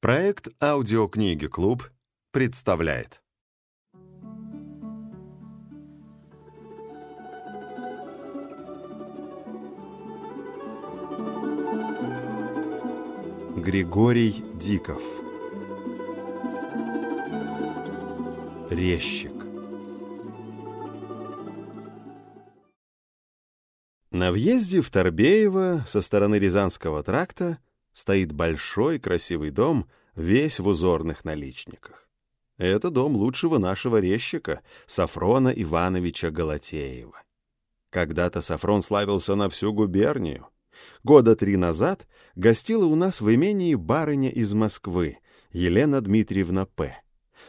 Проект «Аудиокниги Клуб» представляет. Григорий Диков Резчик На въезде в Торбеево со стороны Рязанского тракта стоит большой красивый дом, весь в узорных наличниках. Это дом лучшего нашего резчика, Сафрона Ивановича Галатеева. Когда-то Сафрон славился на всю губернию. Года три назад гостила у нас в имении барыня из Москвы, Елена Дмитриевна П.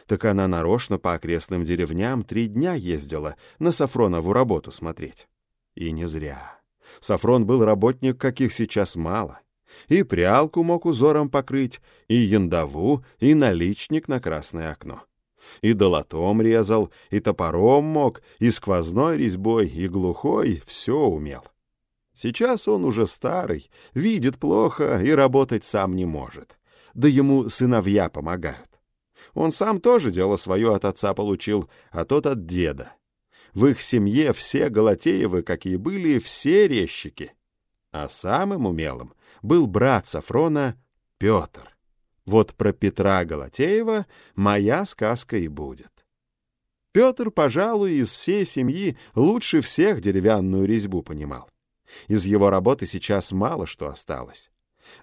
Так она нарочно по окрестным деревням три дня ездила на Сафронову работу смотреть. И не зря. Сафрон был работник, каких сейчас мало — и прялку мог узором покрыть, и яндову, и наличник на красное окно. И долотом резал, и топором мог, и сквозной резьбой, и глухой все умел. Сейчас он уже старый, видит плохо и работать сам не может. Да ему сыновья помогают. Он сам тоже дело свое от отца получил, а тот от деда. В их семье все Галатеевы, какие были, все резчики. А самым умелым был брат Сафрона Петр. Вот про Петра Галатеева моя сказка и будет. Петр, пожалуй, из всей семьи лучше всех деревянную резьбу понимал. Из его работы сейчас мало что осталось.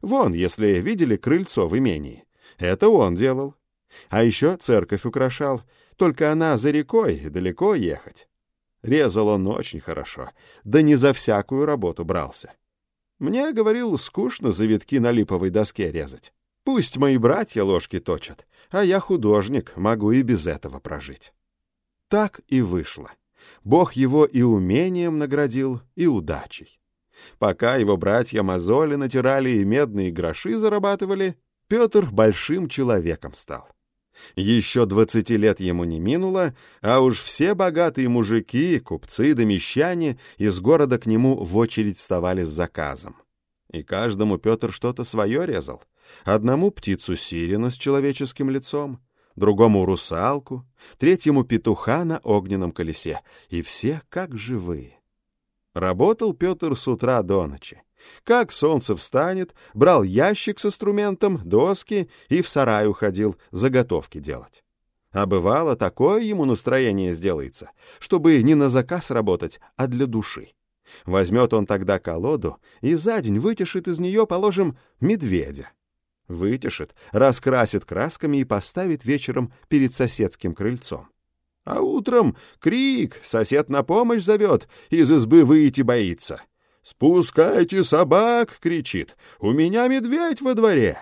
Вон, если видели крыльцо в имении, это он делал. А еще церковь украшал, только она за рекой, далеко ехать. Резал он очень хорошо, да не за всякую работу брался. Мне, говорил, скучно завитки на липовой доске резать. Пусть мои братья ложки точат, а я художник, могу и без этого прожить. Так и вышло. Бог его и умением наградил, и удачей. Пока его братья мозоли натирали и медные гроши зарабатывали, Петр большим человеком стал. Еще двадцати лет ему не минуло, а уж все богатые мужики, купцы да мещане из города к нему в очередь вставали с заказом. И каждому Петр что-то свое резал. Одному птицу сирена с человеческим лицом, другому русалку, третьему петуха на огненном колесе, и все как живые. Работал Петр с утра до ночи. Как солнце встанет, брал ящик с инструментом, доски и в сарай уходил заготовки делать. А бывало, такое ему настроение сделается, чтобы не на заказ работать, а для души. Возьмет он тогда колоду и за день вытешит из нее, положим, медведя. Вытешит, раскрасит красками и поставит вечером перед соседским крыльцом. А утром крик, сосед на помощь зовет, из избы выйти боится — «Спускайте собак!» — кричит. «У меня медведь во дворе!»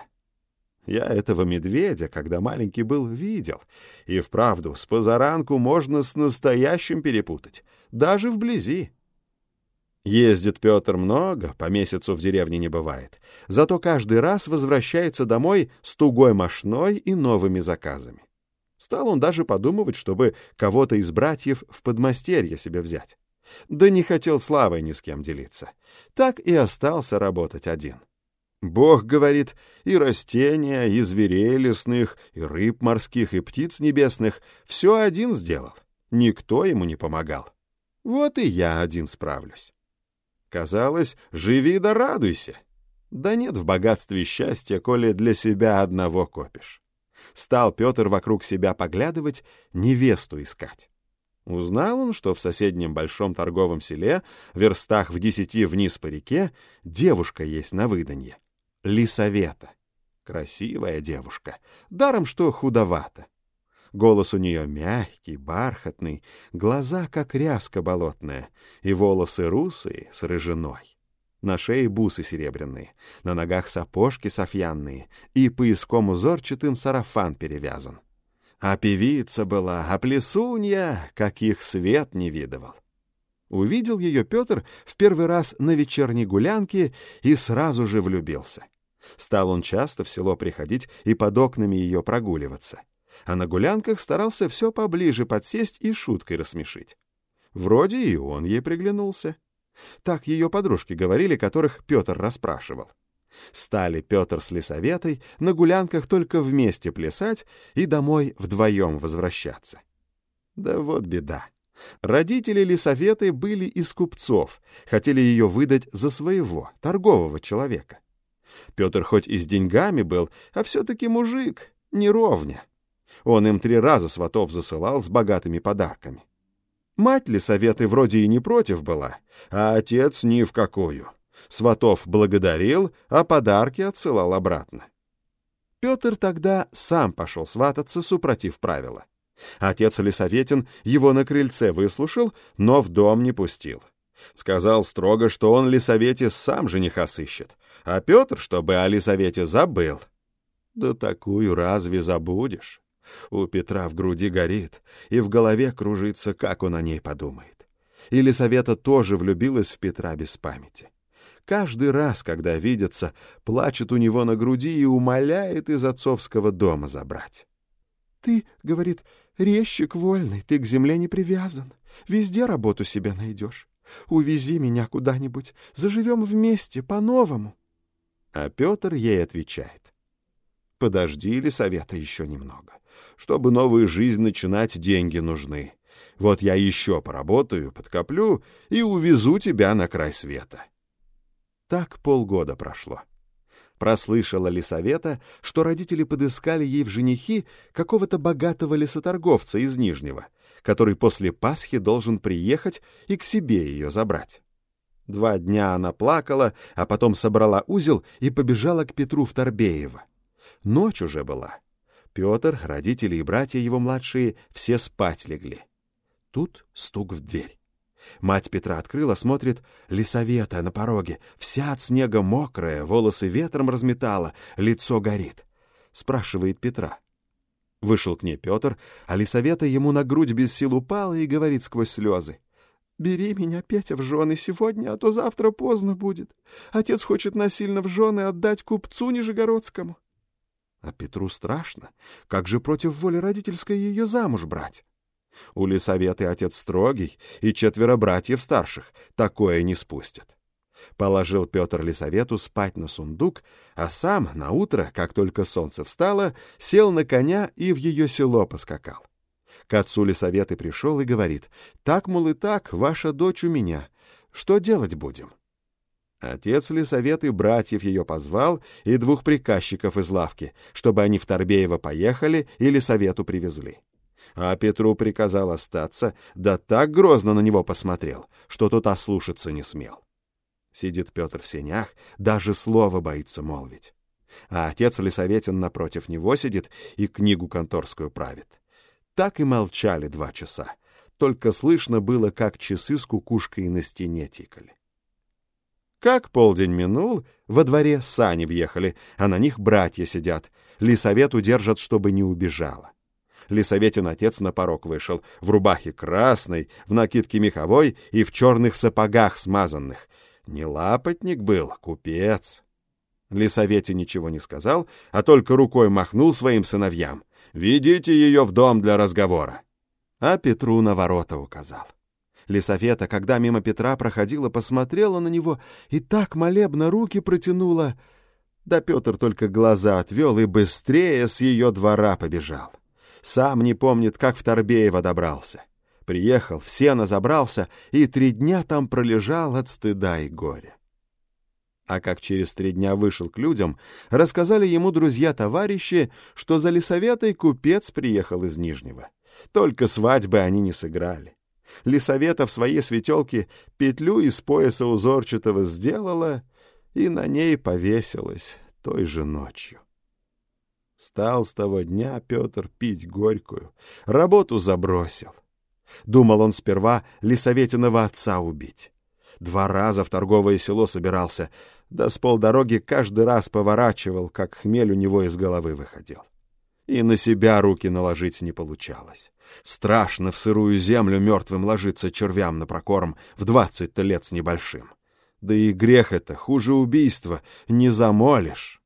Я этого медведя, когда маленький был, видел. И вправду, с позаранку можно с настоящим перепутать, даже вблизи. Ездит Петр много, по месяцу в деревне не бывает. Зато каждый раз возвращается домой с тугой мошной и новыми заказами. Стал он даже подумывать, чтобы кого-то из братьев в подмастерье себе взять. Да не хотел славой ни с кем делиться. Так и остался работать один. Бог, говорит, и растения, и зверей лесных, и рыб морских, и птиц небесных все один сделал. Никто ему не помогал. Вот и я один справлюсь. Казалось, живи да радуйся. Да нет в богатстве счастья, коли для себя одного копишь. Стал Петр вокруг себя поглядывать, невесту искать. Узнал он, что в соседнем большом торговом селе, верстах в десяти вниз по реке, девушка есть на выданье. Лисавета. Красивая девушка, даром что худовата. Голос у нее мягкий, бархатный, глаза как ряска болотная, и волосы русые с рыжиной. На шее бусы серебряные, на ногах сапожки софьянные, и пояском узорчатым сарафан перевязан. А певица была, а плесунья, каких свет не видывал. Увидел ее Петр в первый раз на вечерней гулянке и сразу же влюбился. Стал он часто в село приходить и под окнами ее прогуливаться. А на гулянках старался все поближе подсесть и шуткой рассмешить. Вроде и он ей приглянулся. Так ее подружки говорили, которых Петр расспрашивал. Стали Петр с Лисаветой на гулянках только вместе плясать и домой вдвоем возвращаться. Да вот беда. Родители Лисаветы были из купцов, хотели ее выдать за своего, торгового человека. Петр хоть и с деньгами был, а все-таки мужик, неровня. Он им три раза сватов засылал с богатыми подарками. Мать Лисаветы вроде и не против была, а отец ни в какую. Сватов благодарил, а подарки отсылал обратно. Петр тогда сам пошел свататься, супротив правила. Отец Лисаветин его на крыльце выслушал, но в дом не пустил. Сказал строго, что он Лисавете сам жениха сыщет, а Петр, чтобы о Лисавете забыл. Да такую разве забудешь? У Петра в груди горит, и в голове кружится, как он о ней подумает. И Лисавета тоже влюбилась в Петра без памяти. Каждый раз, когда видятся, плачет у него на груди и умоляет из отцовского дома забрать. «Ты, — говорит, — резчик вольный, ты к земле не привязан, везде работу себе найдешь. Увези меня куда-нибудь, заживем вместе, по-новому». А Петр ей отвечает. «Подожди, Лисавета, еще немного. Чтобы новую жизнь начинать, деньги нужны. Вот я еще поработаю, подкоплю и увезу тебя на край света». Так полгода прошло. Прослышала Лисавета, что родители подыскали ей в женихи какого-то богатого лесоторговца из Нижнего, который после Пасхи должен приехать и к себе ее забрать. Два дня она плакала, а потом собрала узел и побежала к Петру в Торбеево. Ночь уже была. Петр, родители и братья его младшие все спать легли. Тут стук в дверь. Мать Петра открыла, смотрит, лесовета на пороге, вся от снега мокрая, волосы ветром разметала, лицо горит. Спрашивает Петра. Вышел к ней Петр, а лесовета ему на грудь без сил упала и говорит сквозь слезы. «Бери меня, Петя, в жены сегодня, а то завтра поздно будет. Отец хочет насильно в жены отдать купцу Нижегородскому». А Петру страшно. Как же против воли родительской ее замуж брать? У Лисаветы отец строгий, и четверо братьев старших такое не спустят. Положил Петр Лисавету спать на сундук, а сам на утро, как только солнце встало, сел на коня и в ее село поскакал. К отцу Лисаветы пришел и говорит, «Так, мол, и так, ваша дочь у меня. Что делать будем?» Отец Лисаветы братьев ее позвал и двух приказчиков из лавки, чтобы они в Торбеево поехали и Лисавету привезли а Петру приказал остаться, да так грозно на него посмотрел, что тот ослушаться не смел. Сидит Петр в сенях, даже слова боится молвить. А отец Лисаветин напротив него сидит и книгу конторскую правит. Так и молчали два часа. Только слышно было, как часы с кукушкой на стене тикали. Как полдень минул, во дворе сани въехали, а на них братья сидят. Лисавету держат, чтобы не убежала. Лисаветин отец на порог вышел, в рубахе красной, в накидке меховой и в черных сапогах смазанных. Не лапотник был, купец. Лисавете ничего не сказал, а только рукой махнул своим сыновьям. «Ведите ее в дом для разговора». А Петру на ворота указал. Лисавета, когда мимо Петра проходила, посмотрела на него и так молебно руки протянула. Да Петр только глаза отвел и быстрее с ее двора побежал. Сам не помнит, как в Торбеево добрался. Приехал, в сено забрался и три дня там пролежал от стыда и горя. А как через три дня вышел к людям, рассказали ему друзья-товарищи, что за лесоветой купец приехал из Нижнего. Только свадьбы они не сыграли. Лисавета в своей светелке петлю из пояса узорчатого сделала и на ней повесилась той же ночью. Стал с того дня Петр пить горькую, работу забросил. Думал он сперва Лисаветиного отца убить. Два раза в торговое село собирался, да с полдороги каждый раз поворачивал, как хмель у него из головы выходил. И на себя руки наложить не получалось. Страшно в сырую землю мертвым ложиться червям на прокорм в двадцать-то лет с небольшим. Да и грех это хуже убийства, не замолишь.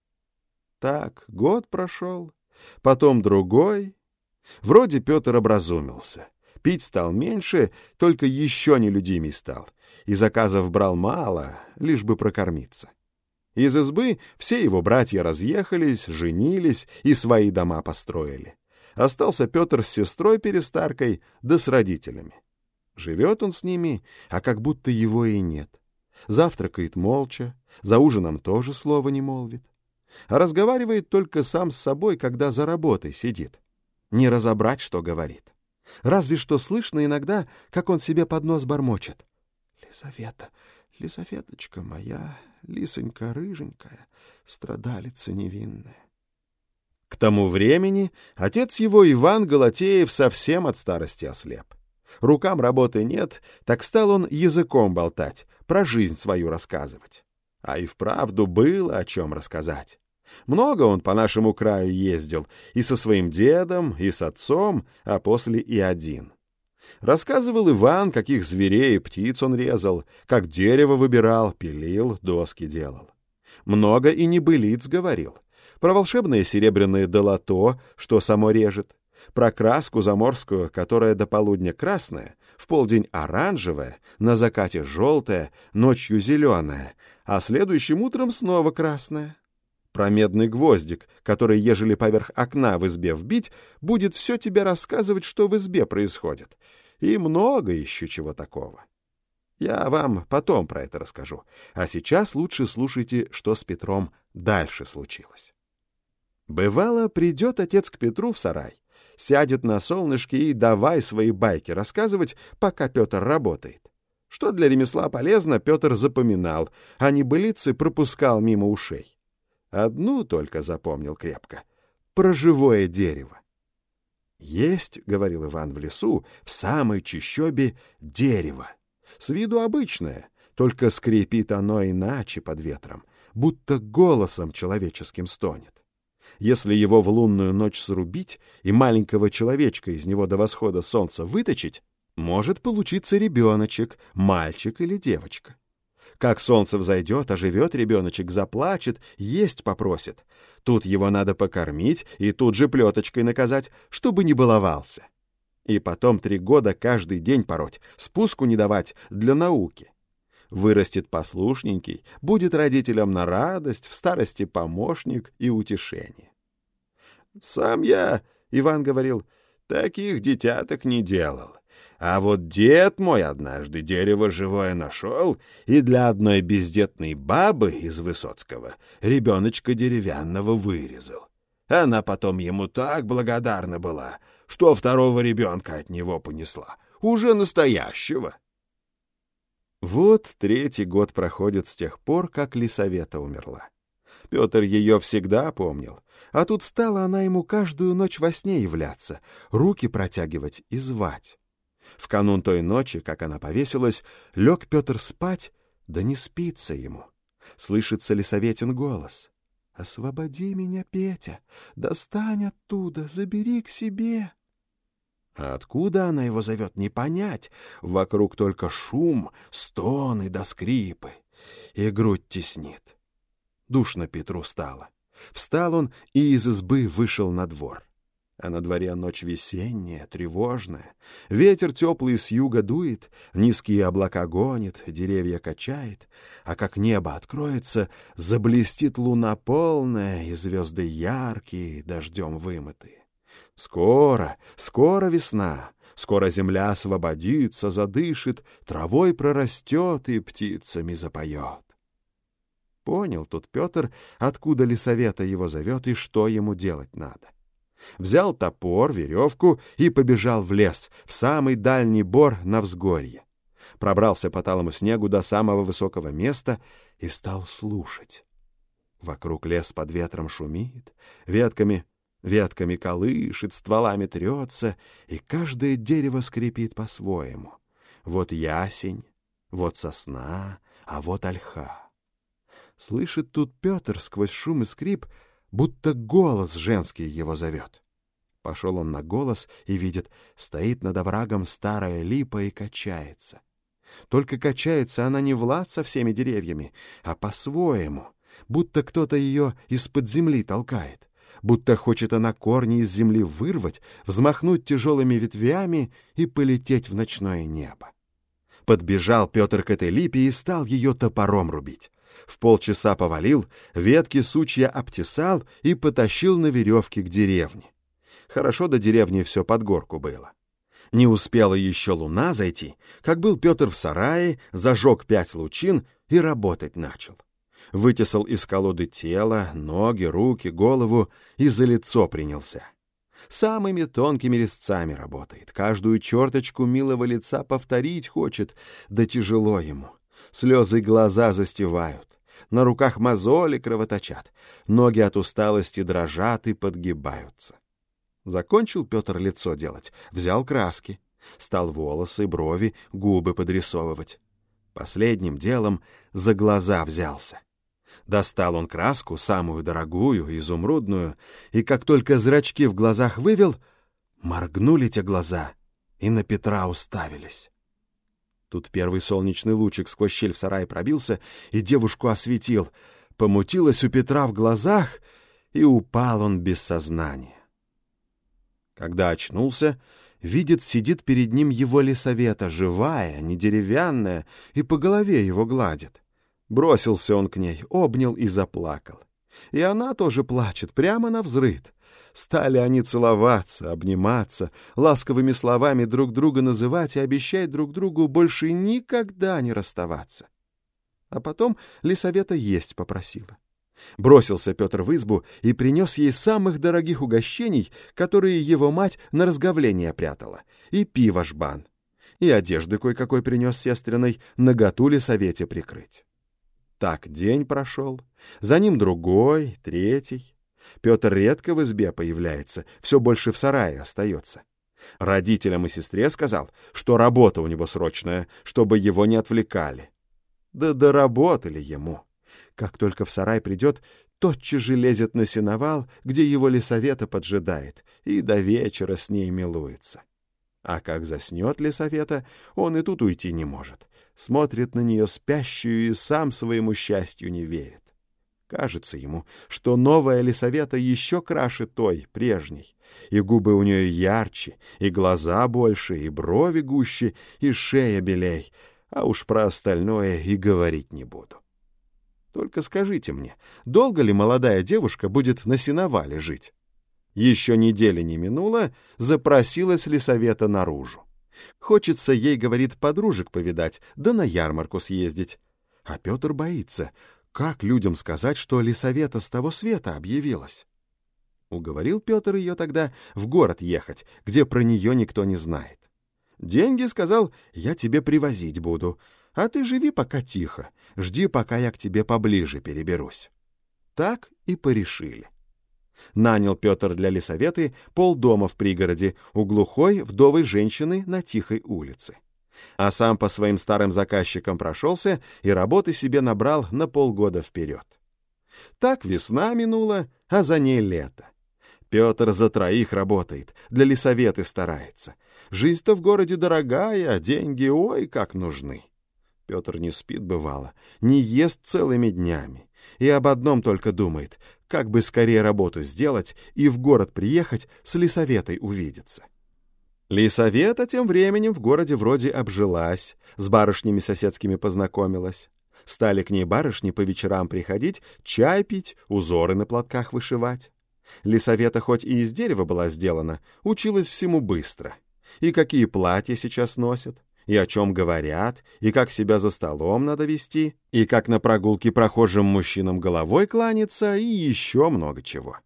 Так, год прошел, потом другой. Вроде Петр образумился. Пить стал меньше, только еще нелюдимей стал. И заказов брал мало, лишь бы прокормиться. Из избы все его братья разъехались, женились и свои дома построили. Остался Петр с сестрой-перестаркой, да с родителями. Живет он с ними, а как будто его и нет. Завтракает молча, за ужином тоже слова не молвит. А разговаривает только сам с собой, когда за работой сидит. Не разобрать, что говорит. Разве что слышно иногда, как он себе под нос бормочет. «Лизавета, Лизаветочка моя, лисонька рыженькая, страдалица невинная». К тому времени отец его, Иван Галатеев, совсем от старости ослеп. Рукам работы нет, так стал он языком болтать, про жизнь свою рассказывать. А и вправду было о чем рассказать. Много он по нашему краю ездил, и со своим дедом, и с отцом, а после и один. Рассказывал Иван, каких зверей и птиц он резал, как дерево выбирал, пилил, доски делал. Много и небылиц говорил. Про волшебное серебряное долото, что само режет, про краску заморскую, которая до полудня красная, в полдень оранжевая, на закате желтая, ночью зеленая, а следующим утром снова красная. Про медный гвоздик, который, ежели поверх окна в избе вбить, будет все тебе рассказывать, что в избе происходит. И много еще чего такого. Я вам потом про это расскажу. А сейчас лучше слушайте, что с Петром дальше случилось. Бывало, придет отец к Петру в сарай, сядет на солнышке и давай свои байки рассказывать, пока Петр работает. Что для ремесла полезно, Петр запоминал, а небылицы пропускал мимо ушей. Одну только запомнил крепко — про живое дерево. «Есть, — говорил Иван в лесу, — в самой чащобе дерево. С виду обычное, только скрипит оно иначе под ветром, будто голосом человеческим стонет. Если его в лунную ночь срубить и маленького человечка из него до восхода солнца выточить, может получиться ребеночек, мальчик или девочка. Как солнце взойдет, оживет ребеночек, заплачет, есть попросит. Тут его надо покормить и тут же плеточкой наказать, чтобы не баловался. И потом три года каждый день пороть, спуску не давать для науки. Вырастет послушненький, будет родителям на радость, в старости помощник и утешение. «Сам я, — Иван говорил, — таких детяток не делал. А вот дед мой однажды дерево живое нашел и для одной бездетной бабы из Высоцкого ребеночка деревянного вырезал. Она потом ему так благодарна была, что второго ребенка от него понесла, уже настоящего. Вот третий год проходит с тех пор, как Лисавета умерла. Петр ее всегда помнил, а тут стала она ему каждую ночь во сне являться, руки протягивать и звать. В канун той ночи, как она повесилась, лег Петр спать, да не спится ему. Слышится ли советен голос? «Освободи меня, Петя, достань оттуда, забери к себе». А откуда она его зовет, не понять. Вокруг только шум, стоны да скрипы. И грудь теснит. Душно Петру стало. Встал он и из избы вышел на двор. А на дворе ночь весенняя, тревожная. Ветер теплый с юга дует, низкие облака гонит, деревья качает. А как небо откроется, заблестит луна полная, и звезды яркие, дождем вымытые. Скоро, скоро весна, скоро земля освободится, задышит, травой прорастет и птицами запоет. Понял тут Петр, откуда лесовета его зовет и что ему делать надо. Взял топор, веревку и побежал в лес, в самый дальний бор на взгорье. Пробрался по талому снегу до самого высокого места и стал слушать. Вокруг лес под ветром шумит, ветками, ветками колышет, стволами трется, и каждое дерево скрипит по-своему. Вот ясень, вот сосна, а вот ольха. Слышит тут Петр сквозь шум и скрип — будто голос женский его зовет. Пошел он на голос и видит, стоит над оврагом старая липа и качается. Только качается она не в лад со всеми деревьями, а по-своему, будто кто-то ее из-под земли толкает, будто хочет она корни из земли вырвать, взмахнуть тяжелыми ветвями и полететь в ночное небо. Подбежал Петр к этой липе и стал ее топором рубить. В полчаса повалил, ветки сучья обтесал и потащил на веревке к деревне. Хорошо до деревни все под горку было. Не успела еще луна зайти, как был Петр в сарае, зажег пять лучин и работать начал. Вытесал из колоды тело, ноги, руки, голову и за лицо принялся. Самыми тонкими резцами работает, каждую черточку милого лица повторить хочет, да тяжело ему. Слезы глаза застивают, на руках мозоли кровоточат, ноги от усталости дрожат и подгибаются. Закончил Петр лицо делать, взял краски, стал волосы, брови, губы подрисовывать. Последним делом за глаза взялся. Достал он краску, самую дорогую, изумрудную, и как только зрачки в глазах вывел, моргнули те глаза и на Петра уставились. Тут первый солнечный лучик сквозь щель в сарае пробился и девушку осветил. Помутилось у Петра в глазах, и упал он без сознания. Когда очнулся, видит, сидит перед ним его лесовета, живая, не деревянная, и по голове его гладит. Бросился он к ней, обнял и заплакал. И она тоже плачет, прямо на взрыд. Стали они целоваться, обниматься, ласковыми словами друг друга называть и обещать друг другу больше никогда не расставаться. А потом Лисавета есть попросила. Бросился Петр в избу и принес ей самых дорогих угощений, которые его мать на разговление прятала, и пиво жбан, и одежды кое-какой принес сестриной, наготу ли совете прикрыть. Так день прошел, за ним другой, третий. Петр редко в избе появляется, все больше в сарае остается. Родителям и сестре сказал, что работа у него срочная, чтобы его не отвлекали. Да доработали ему. Как только в сарай придет, тотчас же лезет на сеновал, где его лесовета поджидает, и до вечера с ней милуется. А как заснет лесовета, он и тут уйти не может. Смотрит на нее спящую и сам своему счастью не верит. Кажется ему, что новая лесовета еще краше той, прежней, и губы у нее ярче, и глаза больше, и брови гуще, и шея белей, а уж про остальное и говорить не буду. Только скажите мне, долго ли молодая девушка будет на сеновале жить? Еще недели не минуло, запросилась ли совета наружу. Хочется ей, говорит, подружек повидать, да на ярмарку съездить. А Петр боится. Как людям сказать, что Лисавета с того света объявилась? Уговорил Петр ее тогда в город ехать, где про нее никто не знает. Деньги, сказал, я тебе привозить буду, а ты живи пока тихо, жди, пока я к тебе поближе переберусь. Так и порешили. Нанял Петр для лесоветы полдома в пригороде у глухой вдовой женщины на тихой улице. А сам по своим старым заказчикам прошелся и работы себе набрал на полгода вперед. Так весна минула, а за ней лето. Петр за троих работает, для лесоветы старается. Жизнь-то в городе дорогая, а деньги ой как нужны. Петр не спит, бывало, не ест целыми днями. И об одном только думает, как бы скорее работу сделать и в город приехать с лесоветой увидеться. Лисавета тем временем в городе вроде обжилась, с барышнями соседскими познакомилась. Стали к ней барышни по вечерам приходить, чай пить, узоры на платках вышивать. Лисавета хоть и из дерева была сделана, училась всему быстро. И какие платья сейчас носят, и о чем говорят, и как себя за столом надо вести, и как на прогулке прохожим мужчинам головой кланяться, и еще много чего.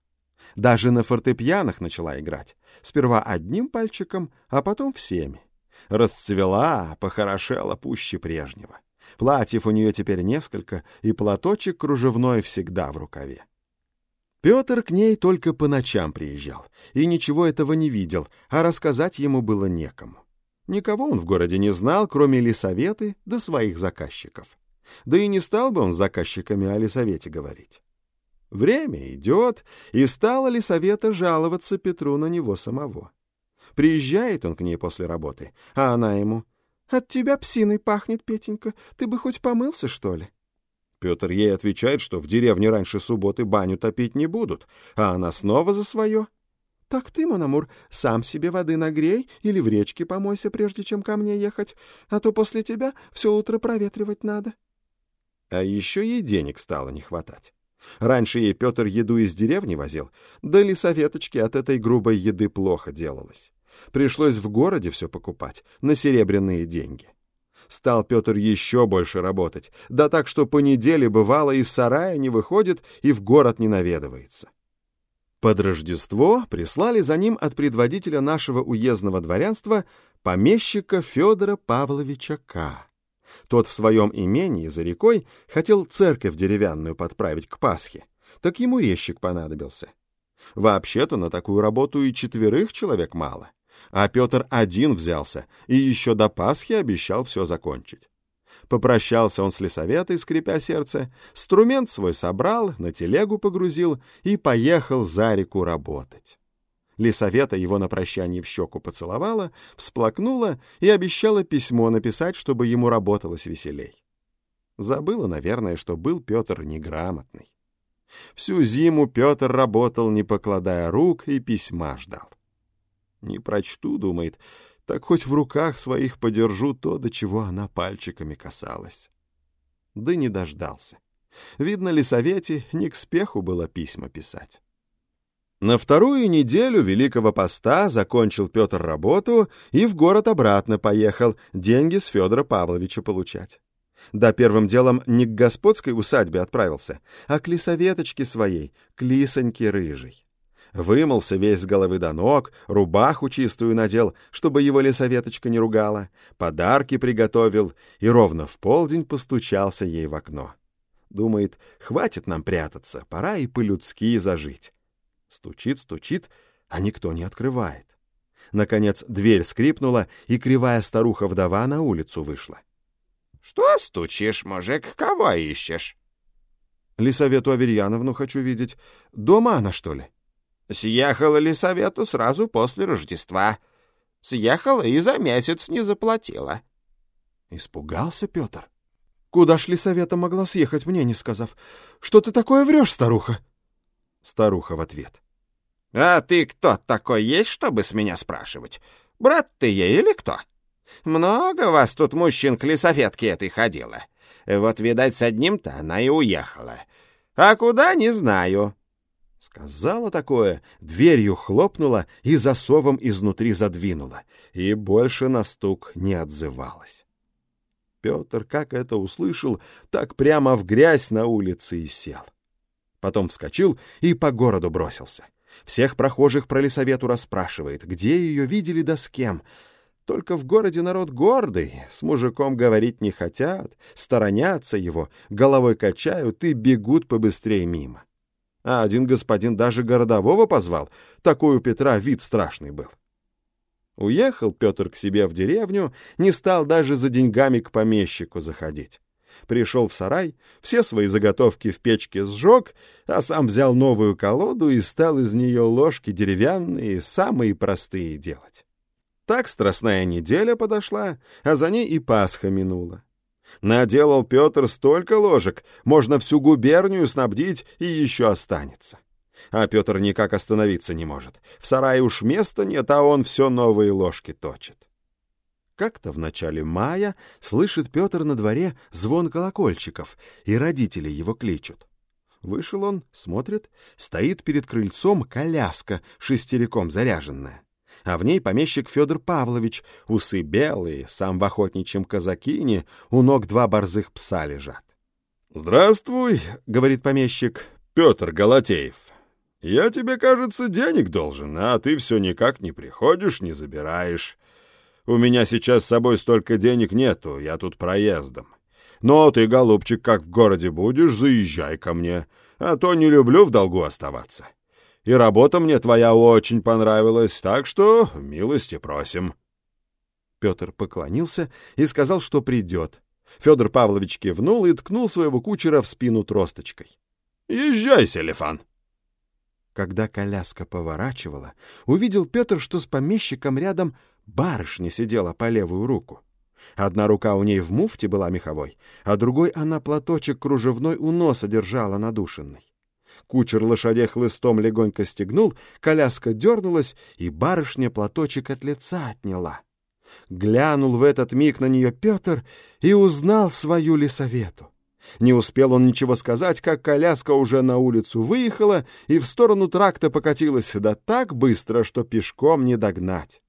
Даже на фортепианах начала играть. Сперва одним пальчиком, а потом всеми. Расцвела, похорошела пуще прежнего. Платьев у нее теперь несколько, и платочек кружевной всегда в рукаве. Петр к ней только по ночам приезжал, и ничего этого не видел, а рассказать ему было некому. Никого он в городе не знал, кроме лесоветы да своих заказчиков. Да и не стал бы он с заказчиками о лесовете говорить. Время идет, и стала лесовета жаловаться Петру на него самого. Приезжает он к ней после работы, а она ему «От тебя псиной пахнет, Петенька, ты бы хоть помылся, что ли?» Петр ей отвечает, что в деревне раньше субботы баню топить не будут, а она снова за свое. «Так ты, Мономур, сам себе воды нагрей или в речке помойся, прежде чем ко мне ехать, а то после тебя все утро проветривать надо». А еще ей денег стало не хватать. Раньше ей Петр еду из деревни возил, да лесоветочки от этой грубой еды плохо делалось. Пришлось в городе все покупать, на серебряные деньги. Стал Петр еще больше работать, да так, что по неделе бывало из сарая не выходит и в город не наведывается. Под Рождество прислали за ним от предводителя нашего уездного дворянства помещика Федора Павловича К. Тот в своем имении за рекой хотел церковь деревянную подправить к Пасхе, так ему резчик понадобился. Вообще-то на такую работу и четверых человек мало. А Петр один взялся и еще до Пасхи обещал все закончить. Попрощался он с лесоветой, скрипя сердце, струмент свой собрал, на телегу погрузил и поехал за реку работать. Лисавета его на прощание в щеку поцеловала, всплакнула и обещала письмо написать, чтобы ему работалось веселей. Забыла, наверное, что был Петр неграмотный. Всю зиму Петр работал, не покладая рук, и письма ждал. Не прочту, думает, так хоть в руках своих подержу то, до чего она пальчиками касалась. Да не дождался. Видно, Лисавете не к спеху было письма писать. На вторую неделю Великого Поста закончил Петр работу и в город обратно поехал деньги с Федора Павловича получать. Да первым делом не к господской усадьбе отправился, а к лисоветочке своей, к лисоньке рыжей. Вымылся весь с головы до ног, рубаху чистую надел, чтобы его лисоветочка не ругала, подарки приготовил и ровно в полдень постучался ей в окно. Думает, хватит нам прятаться, пора и по-людски зажить. Стучит, стучит, а никто не открывает. Наконец дверь скрипнула, и кривая старуха-вдова на улицу вышла. — Что стучишь, мужик, кого ищешь? — Лисавету Аверьяновну хочу видеть. Дома она, что ли? — Съехала Лисавету сразу после Рождества. Съехала и за месяц не заплатила. Испугался Петр. — Куда ж Лисавета могла съехать, мне не сказав? Что ты такое врешь, старуха? Старуха в ответ. «А ты кто такой есть, чтобы с меня спрашивать? Брат ты ей или кто? Много вас тут мужчин к лесоветке этой ходило. Вот, видать, с одним-то она и уехала. А куда, не знаю». Сказала такое, дверью хлопнула и засовом изнутри задвинула, и больше на стук не отзывалась. Петр, как это услышал, так прямо в грязь на улице и сел. Потом вскочил и по городу бросился. Всех прохожих про лесовету расспрашивает, где ее видели да с кем. Только в городе народ гордый, с мужиком говорить не хотят, сторонятся его, головой качают и бегут побыстрее мимо. А один господин даже городового позвал, такой у Петра вид страшный был. Уехал Петр к себе в деревню, не стал даже за деньгами к помещику заходить пришел в сарай, все свои заготовки в печке сжег, а сам взял новую колоду и стал из нее ложки деревянные, самые простые делать. Так страстная неделя подошла, а за ней и Пасха минула. Наделал Петр столько ложек, можно всю губернию снабдить и еще останется. А Петр никак остановиться не может. В сарае уж места нет, а он все новые ложки точит. Как-то в начале мая слышит Петр на дворе звон колокольчиков, и родители его кличут. Вышел он, смотрит, стоит перед крыльцом коляска шестериком заряженная. А в ней помещик Федор Павлович, усы белые, сам в охотничьем казакине, у ног два борзых пса лежат. «Здравствуй», — говорит помещик, — «Петр Галатеев. Я тебе, кажется, денег должен, а ты все никак не приходишь, не забираешь. У меня сейчас с собой столько денег нету, я тут проездом. Но ты, голубчик, как в городе будешь, заезжай ко мне, а то не люблю в долгу оставаться. И работа мне твоя очень понравилась, так что милости просим». Петр поклонился и сказал, что придет. Федор Павлович кивнул и ткнул своего кучера в спину тросточкой. «Езжай, Селефан!» Когда коляска поворачивала, увидел Петр, что с помещиком рядом барышня сидела по левую руку. Одна рука у ней в муфте была меховой, а другой она платочек кружевной у носа держала надушенный. Кучер лошадей хлыстом легонько стегнул, коляска дернулась, и барышня платочек от лица отняла. Глянул в этот миг на нее Петр и узнал свою лесовету. Не успел он ничего сказать, как коляска уже на улицу выехала и в сторону тракта покатилась, да так быстро, что пешком не догнать.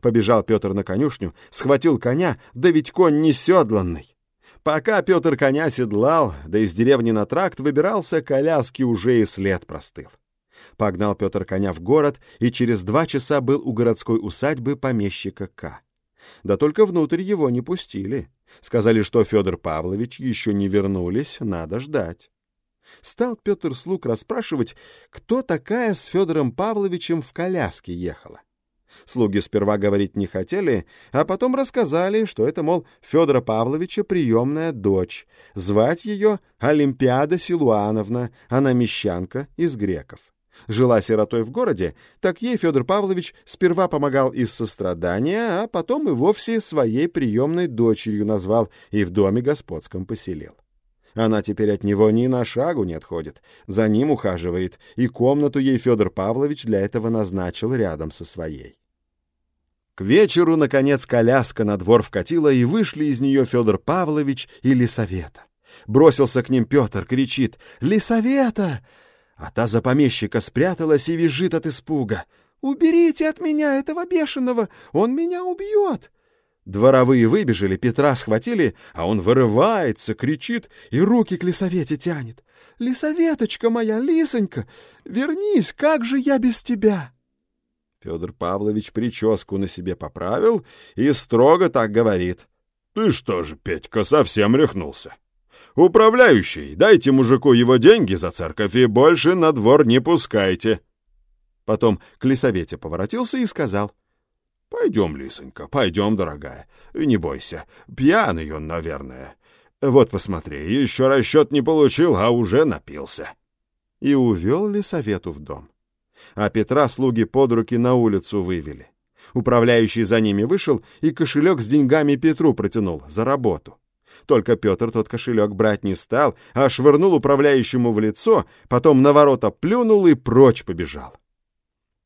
Побежал Петр на конюшню, схватил коня, да ведь конь не седланный. Пока Петр коня седлал, да из деревни на тракт выбирался, коляски уже и след простыл. Погнал Петр коня в город и через два часа был у городской усадьбы помещика К. Да только внутрь его не пустили. Сказали, что Федор Павлович еще не вернулись, надо ждать. Стал Петр слуг расспрашивать, кто такая с Федором Павловичем в коляске ехала. Слуги сперва говорить не хотели, а потом рассказали, что это, мол, Федора Павловича приемная дочь. Звать ее Олимпиада Силуановна, она мещанка из греков. Жила сиротой в городе, так ей Федор Павлович сперва помогал из сострадания, а потом и вовсе своей приемной дочерью назвал и в доме господском поселил. Она теперь от него ни на шагу не отходит, за ним ухаживает, и комнату ей Федор Павлович для этого назначил рядом со своей. К вечеру, наконец, коляска на двор вкатила, и вышли из нее Федор Павлович и Лисавета. Бросился к ним Петр, кричит «Лисавета!» А та за помещика спряталась и визжит от испуга. «Уберите от меня этого бешеного! Он меня убьет!» Дворовые выбежали, Петра схватили, а он вырывается, кричит и руки к Лисавете тянет. «Лисаветочка моя, Лисонька, вернись, как же я без тебя?» Федор Павлович прическу на себе поправил и строго так говорит. «Ты что же, Петька, совсем рехнулся? Управляющий, дайте мужику его деньги за церковь и больше на двор не пускайте». Потом к Лисавете поворотился и сказал. «Пойдем, Лисонька, пойдем, дорогая. Не бойся, пьяный он, наверное. Вот посмотри, еще расчет не получил, а уже напился». И увел Лисавету в дом а Петра слуги под руки на улицу вывели. Управляющий за ними вышел и кошелек с деньгами Петру протянул за работу. Только Петр тот кошелек брать не стал, а швырнул управляющему в лицо, потом на ворота плюнул и прочь побежал.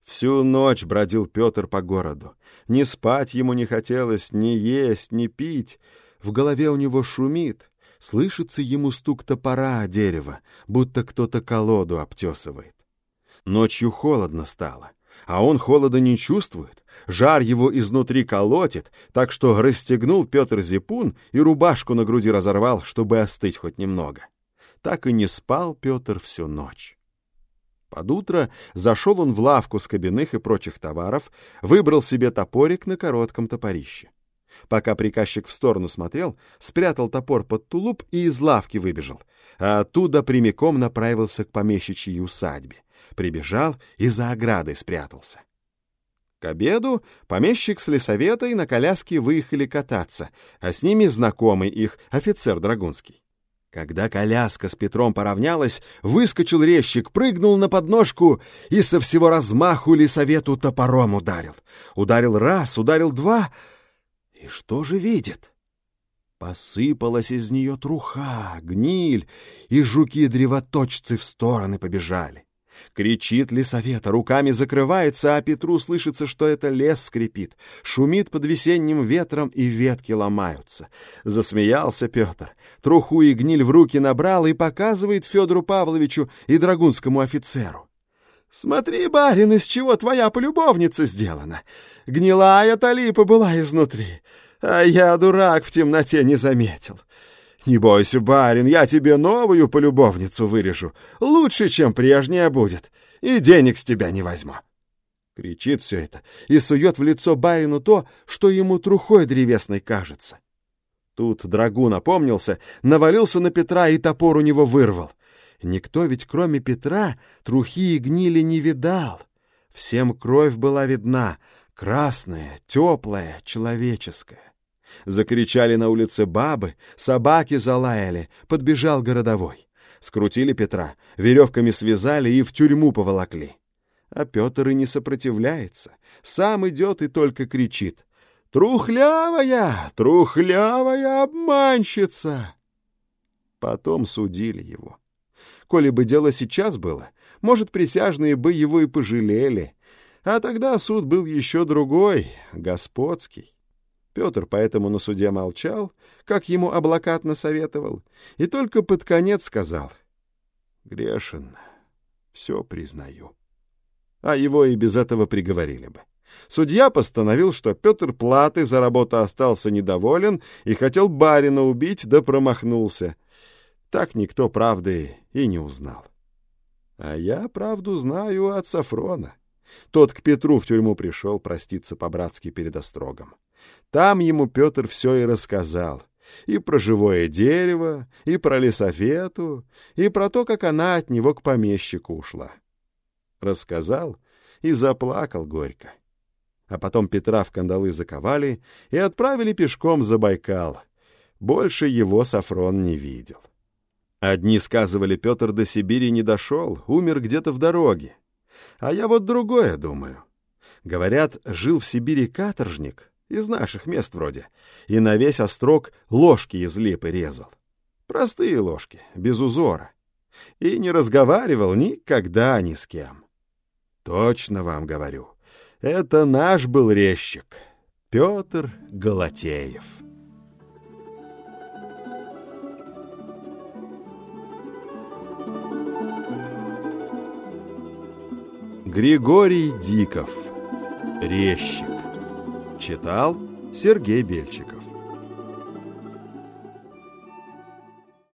Всю ночь бродил Петр по городу. Ни спать ему не хотелось, ни есть, ни пить. В голове у него шумит. Слышится ему стук топора о дерево, будто кто-то колоду обтесывает. Ночью холодно стало, а он холода не чувствует. Жар его изнутри колотит, так что расстегнул Петр зипун и рубашку на груди разорвал, чтобы остыть хоть немного. Так и не спал Петр всю ночь. Под утро зашел он в лавку с кабинных и прочих товаров, выбрал себе топорик на коротком топорище. Пока приказчик в сторону смотрел, спрятал топор под тулуп и из лавки выбежал, а оттуда прямиком направился к помещичьей усадьбе прибежал и за оградой спрятался. К обеду помещик с лесоветой на коляске выехали кататься, а с ними знакомый их офицер Драгунский. Когда коляска с Петром поравнялась, выскочил резчик, прыгнул на подножку и со всего размаху лесовету топором ударил. Ударил раз, ударил два. И что же видит? Посыпалась из нее труха, гниль, и жуки-древоточцы в стороны побежали. Кричит лесовета, руками закрывается, а Петру слышится, что это лес скрипит. Шумит под весенним ветром, и ветки ломаются. Засмеялся Петр. Труху и гниль в руки набрал и показывает Федору Павловичу и драгунскому офицеру. «Смотри, барин, из чего твоя полюбовница сделана. Гнилая-то липа была изнутри, а я, дурак, в темноте не заметил. «Не бойся, барин, я тебе новую полюбовницу вырежу. Лучше, чем прежняя будет. И денег с тебя не возьму». Кричит все это и сует в лицо барину то, что ему трухой древесной кажется. Тут драгун опомнился, навалился на Петра и топор у него вырвал. Никто ведь, кроме Петра, трухи и гнили не видал. Всем кровь была видна, красная, теплая, человеческая. Закричали на улице бабы, собаки залаяли, подбежал городовой. Скрутили Петра, веревками связали и в тюрьму поволокли. А Петр и не сопротивляется, сам идет и только кричит. «Трухлявая! Трухлявая обманщица!» Потом судили его. Коли бы дело сейчас было, может, присяжные бы его и пожалели. А тогда суд был еще другой, господский. Петр поэтому на суде молчал, как ему облакат насоветовал, и только под конец сказал «Грешен, все признаю». А его и без этого приговорили бы. Судья постановил, что Петр платы за работу остался недоволен и хотел барина убить, да промахнулся. Так никто правды и не узнал. А я правду знаю от Сафрона. Тот к Петру в тюрьму пришел проститься по-братски перед острогом. Там ему Петр все и рассказал. И про живое дерево, и про лесофету, и про то, как она от него к помещику ушла. Рассказал и заплакал горько. А потом Петра в кандалы заковали и отправили пешком за Байкал. Больше его Сафрон не видел. Одни сказывали, Петр до Сибири не дошел, умер где-то в дороге. А я вот другое думаю. Говорят, жил в Сибири каторжник, из наших мест вроде, и на весь острог ложки из липы резал. Простые ложки, без узора. И не разговаривал никогда ни с кем. Точно вам говорю, это наш был резчик, Петр Галатеев. Григорий Диков. Резчик. Читал Сергей Бельчиков.